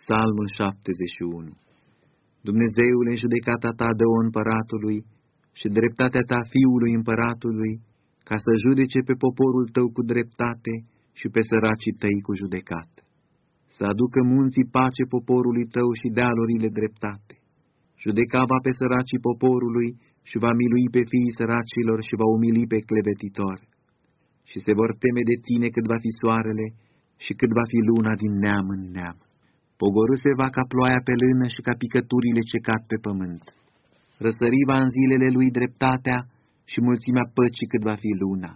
Psalmul 71 Dumnezeule, în judecata ta dă o împăratului și dreptatea ta fiului împăratului, ca să judece pe poporul tău cu dreptate și pe săracii tăi cu judecată. Să aducă munții pace poporului tău și dealurile dreptate. Judeca va pe săracii poporului și va milui pe fiii săracilor și va umili pe clevetitor. Și se vor teme de tine cât va fi soarele și cât va fi luna din neam în neam. Pogorâse va ca ploaia pe lână și ca picăturile ce cad pe pământ. Răsăriva în zilele lui dreptatea și mulțimea păcii cât va fi luna,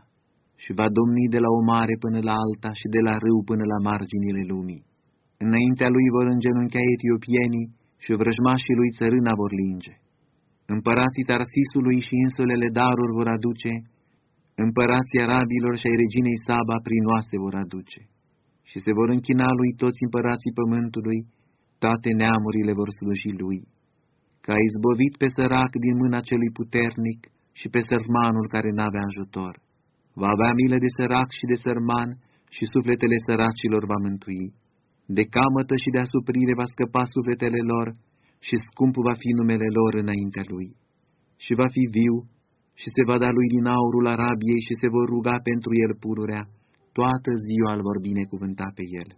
și va domni de la o mare până la alta și de la râu până la marginile lumii. Înaintea lui vor îngenunchea etiopienii și vrăjmașii lui țărâna vor linge. Împărații Tarsisului și insulele daruri vor aduce, împărații arabilor și ai reginei Saba prinoase vor aduce și se vor închina lui toți împărații pământului, toate neamurile vor sluji lui, că a izbovit pe sărac din mâna celui puternic și pe sărmanul care n-avea ajutor. Va avea milă de sărac și de sărman și sufletele săracilor va mântui. De camătă și de asuprire va scăpa sufletele lor și scump va fi numele lor înaintea lui. Și va fi viu și se va da lui din aurul Arabiei și se vor ruga pentru el pururea toată ziua îl vor binecuvânta pe el.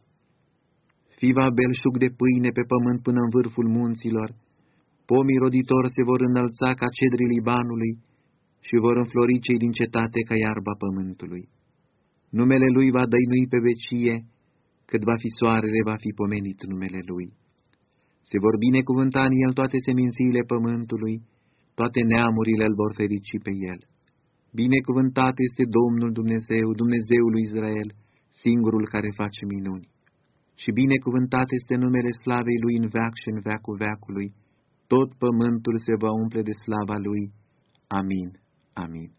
Fiva belșug de pâine pe pământ până în vârful munților, pomii roditori se vor înălța ca cedrii Libanului și vor înflori cei din cetate ca iarba pământului. Numele lui va dăinui pe vecie, cât va fi soarele, va fi pomenit numele lui. Se vor binecuvânta în el toate semințiile pământului, toate neamurile îl vor ferici pe el. Binecuvântat este Domnul Dumnezeu, Dumnezeul lui Israel, singurul care face minuni. Și binecuvântat este numele slavei lui în veac și în veacul veacului. Tot pământul se va umple de slava lui. Amin. Amin.